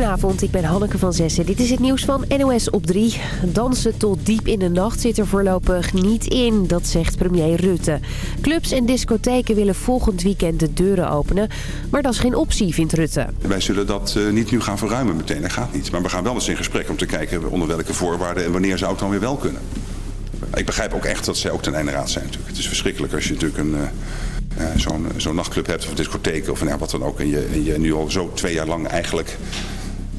Goedenavond, ik ben Hanneke van Zessen. Dit is het nieuws van NOS op 3. Dansen tot diep in de nacht zit er voorlopig niet in, dat zegt premier Rutte. Clubs en discotheken willen volgend weekend de deuren openen. Maar dat is geen optie, vindt Rutte. Wij zullen dat eh, niet nu gaan verruimen meteen, dat gaat niet. Maar we gaan wel eens in gesprek om te kijken onder welke voorwaarden en wanneer zou het dan weer wel kunnen. Ik begrijp ook echt dat zij ook ten einde raad zijn natuurlijk. Het is verschrikkelijk als je natuurlijk een... Uh, uh, zo'n zo nachtclub hebt of discotheek of nou, wat dan ook. Je, en je nu al zo twee jaar lang eigenlijk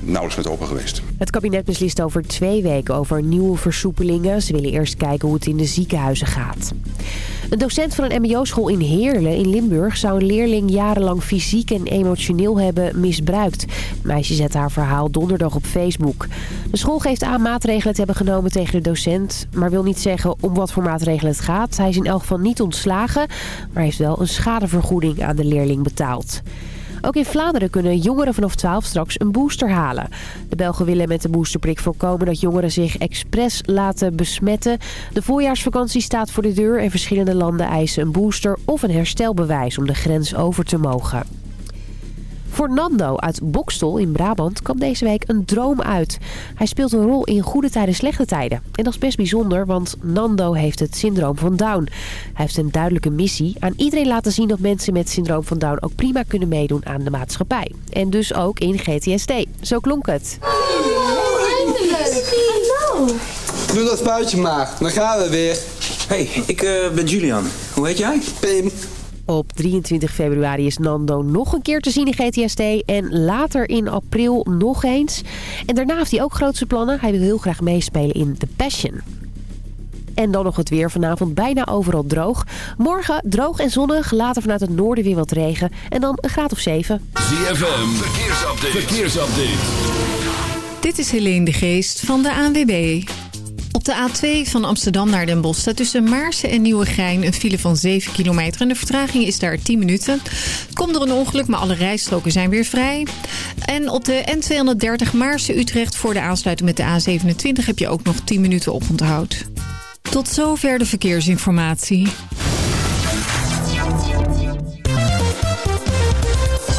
met open geweest. Het kabinet beslist over twee weken over nieuwe versoepelingen. Ze willen eerst kijken hoe het in de ziekenhuizen gaat. Een docent van een mbo-school in Heerlen in Limburg... zou een leerling jarenlang fysiek en emotioneel hebben misbruikt. Het meisje zet haar verhaal donderdag op Facebook. De school geeft aan maatregelen te hebben genomen tegen de docent... maar wil niet zeggen om wat voor maatregelen het gaat. Hij is in elk geval niet ontslagen... maar heeft wel een schadevergoeding aan de leerling betaald. Ook in Vlaanderen kunnen jongeren vanaf 12 straks een booster halen. De Belgen willen met de boosterprik voorkomen dat jongeren zich expres laten besmetten. De voorjaarsvakantie staat voor de deur en verschillende landen eisen een booster of een herstelbewijs om de grens over te mogen. Voor Nando uit Bokstel in Brabant kwam deze week een droom uit. Hij speelt een rol in goede tijden, slechte tijden. En dat is best bijzonder, want Nando heeft het syndroom van Down. Hij heeft een duidelijke missie. Aan iedereen laten zien dat mensen met syndroom van Down ook prima kunnen meedoen aan de maatschappij. En dus ook in GTSD. Zo klonk het. Doe dat spuitje maar, dan gaan we weer. Hey, ik uh, ben Julian. Hoe heet jij? Pim. Op 23 februari is Nando nog een keer te zien in GTSD en later in april nog eens. En daarna heeft hij ook grootste plannen. Hij wil heel graag meespelen in The Passion. En dan nog het weer. Vanavond bijna overal droog. Morgen droog en zonnig. Later vanuit het noorden weer wat regen. En dan een graad of 7. ZFM. Verkeersupdate. Verkeersupdate. Dit is Helene de Geest van de ANWB. Op de A2 van Amsterdam naar Den Bosch staat tussen Maarsen en Nieuwegein een file van 7 kilometer. En de vertraging is daar 10 minuten. Komt door een ongeluk, maar alle rijstroken zijn weer vrij. En op de N230 Maarsen-Utrecht voor de aansluiting met de A27 heb je ook nog 10 minuten oponthoud. Tot zover de verkeersinformatie.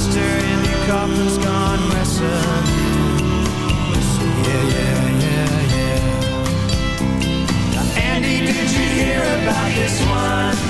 sister in your coffin's gone messing. Yeah, yeah, yeah, yeah. Now, Andy, did you hear about this one?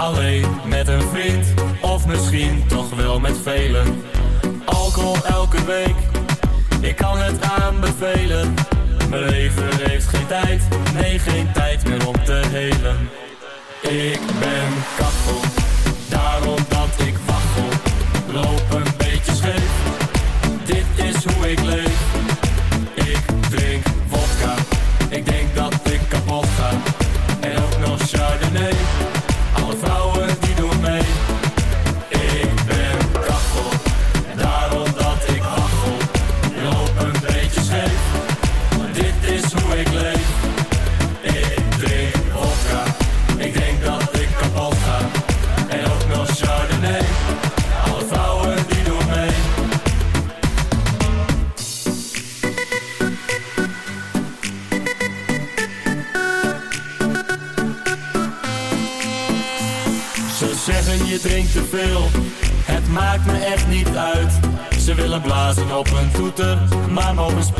Alleen met een vriend, of misschien toch wel met velen. Alcohol elke week, ik kan het aanbevelen. Mijn leven heeft geen tijd, nee geen tijd meer om te helen. Ik ben kachel, daarom dat ik wachel Loop een beetje scheef, dit is hoe ik leef.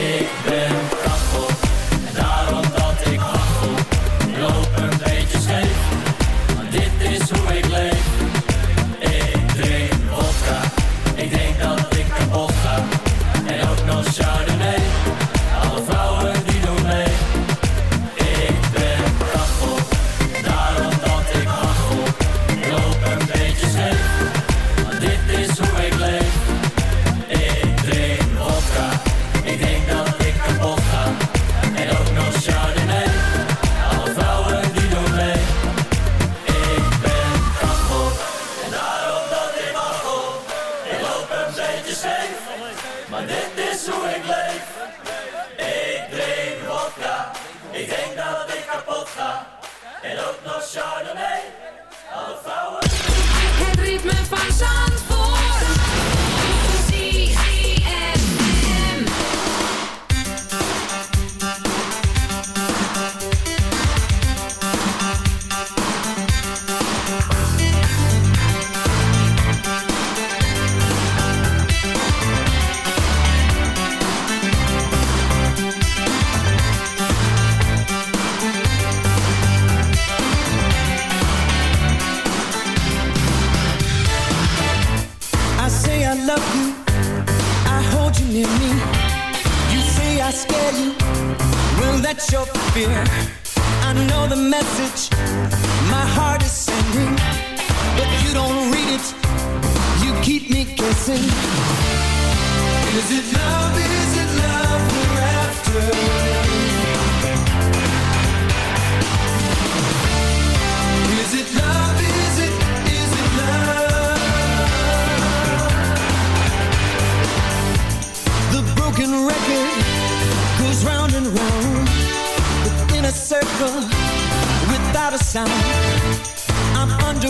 Big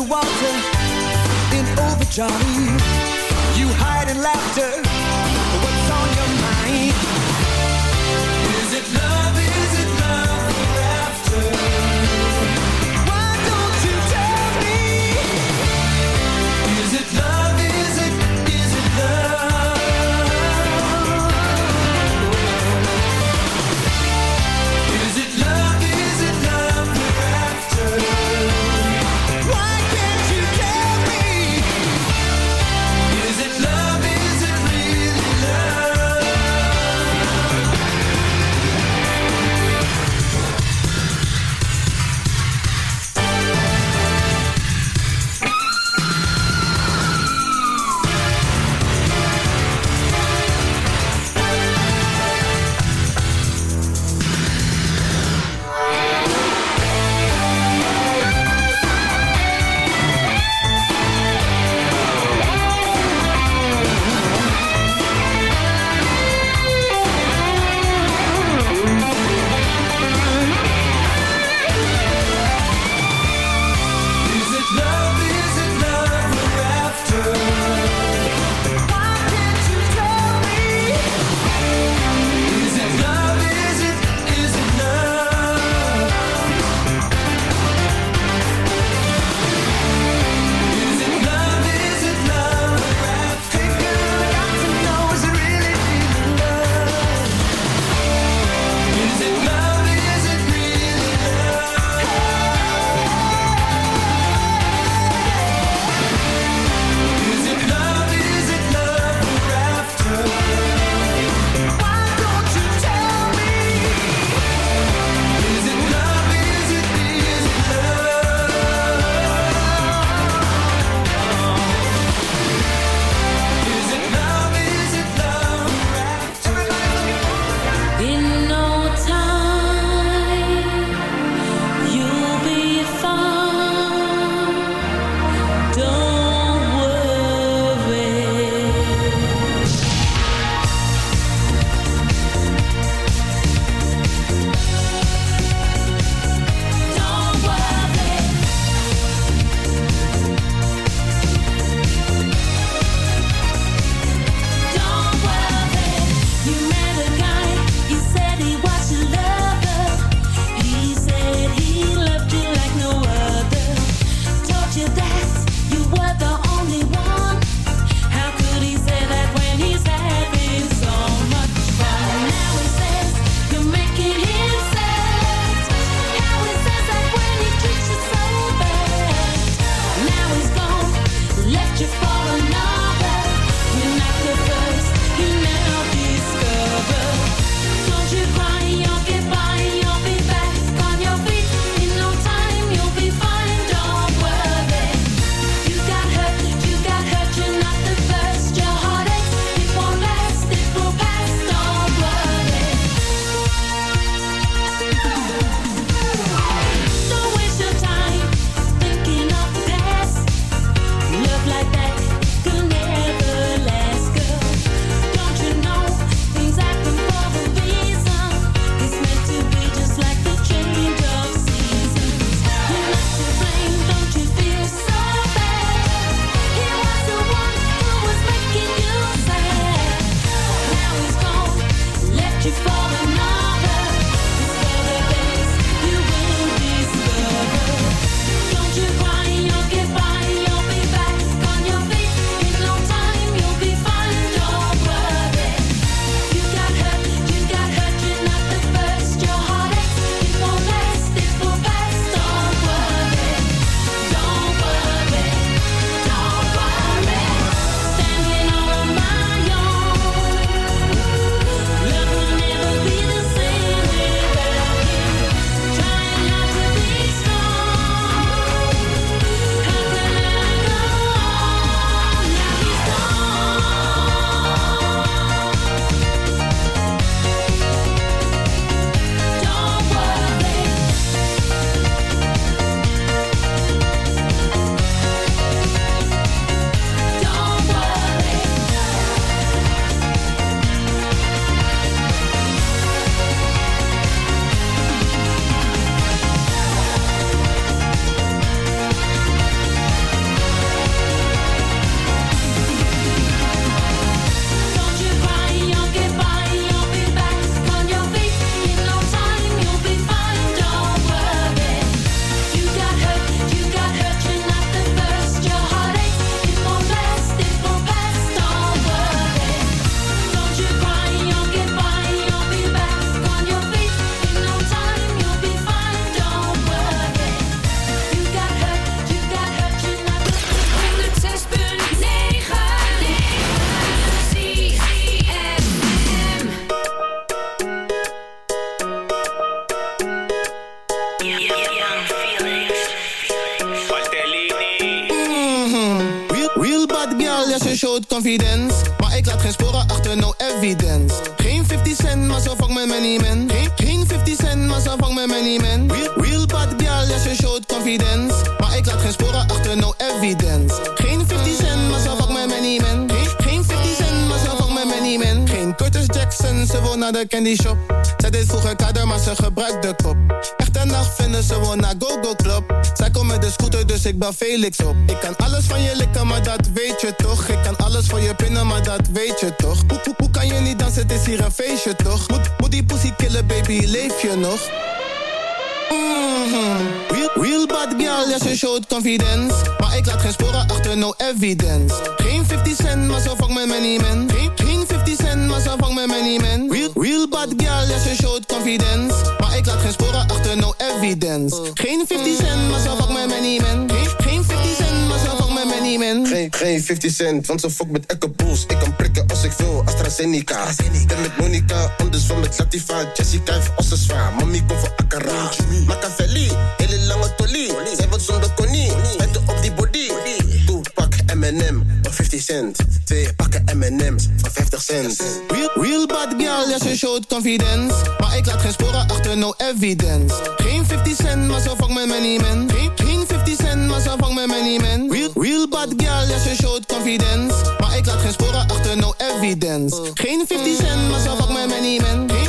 underwater in overdrive. You hide in laughter Ik kan alles van je likken, maar dat weet je toch. Ik kan alles van je pinnen, maar dat weet je toch. Hoe, hoe, hoe kan je niet dansen, het is hier een feestje toch. Moet, moet die pussy killen, baby, leef je nog? Mhm. Real, real bad girl, ja, ze showt confidence. Maar ik laat geen sporen achter, no evidence. Geen 50 cent, maar zo vang mijn money man. Geen, geen 50 cent, maar zo vang mijn money man. Real, real bad girl, ja, ze showt confidence. Maar ik laat geen sporen achter, no evidence. Geen 50 cent, maar zo vang mijn money man. Geen, geen 50 cent, maar zo vang mijn man. Geen, geen 50 cent, want ze fuck met Echo Bulls. Ik kan prikken als ik wil, AstraZeneca. Ben met Monica, anders van met Latifa. Jessica heeft ossen zwaar, mami komt voor Akara. Machiavelli, hele lange tolie. Zij wordt zonder konie, vetten op die body. Toe, pak M&M voor 50 cent. Twee pakken M&M's voor 50 cent. Real, real bad girl, ja, ze showt confidence. Maar ik laat geen sporen achter, no evidence. Geen 50 cent, maar zo vang mijn money man. Geen, geen 50 cent, maar zo vang mijn money man. Real, real bad girl, ja, ze showt confidence. Maar ik laat geen sporen achter, no evidence. Geen 50 cent, maar zo vang mijn money man. Geen,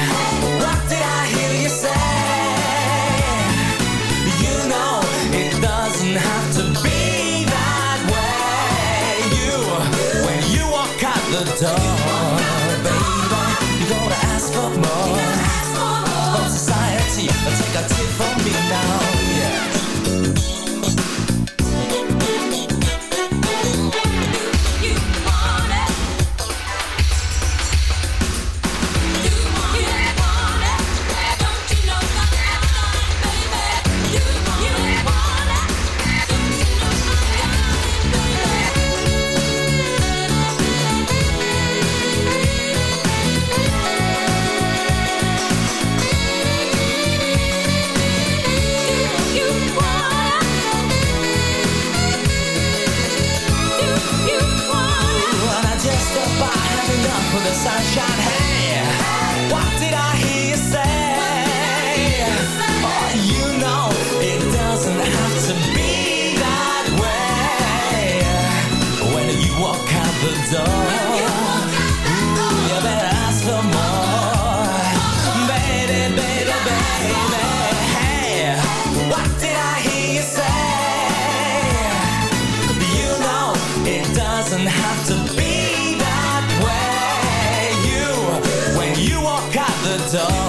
the door, baby, you gotta ask for more. Society, take a tip from me now. Door,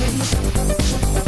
Thank you.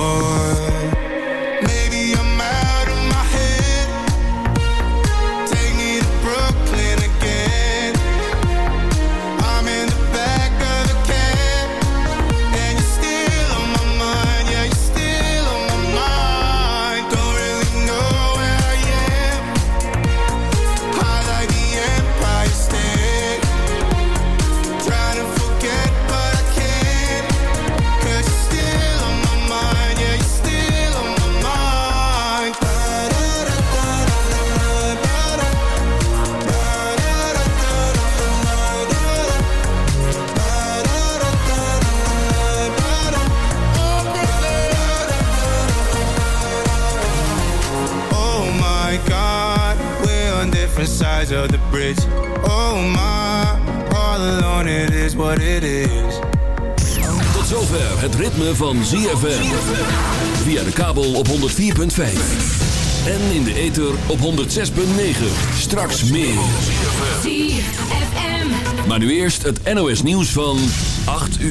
Of the bridge. Oh my, all alone it is what it is. Tot zover het ritme van ZFM. Via de kabel op 104.5. En in de ether op 106.9. Straks meer. ZFM. Maar nu eerst het NOS nieuws van 8 uur.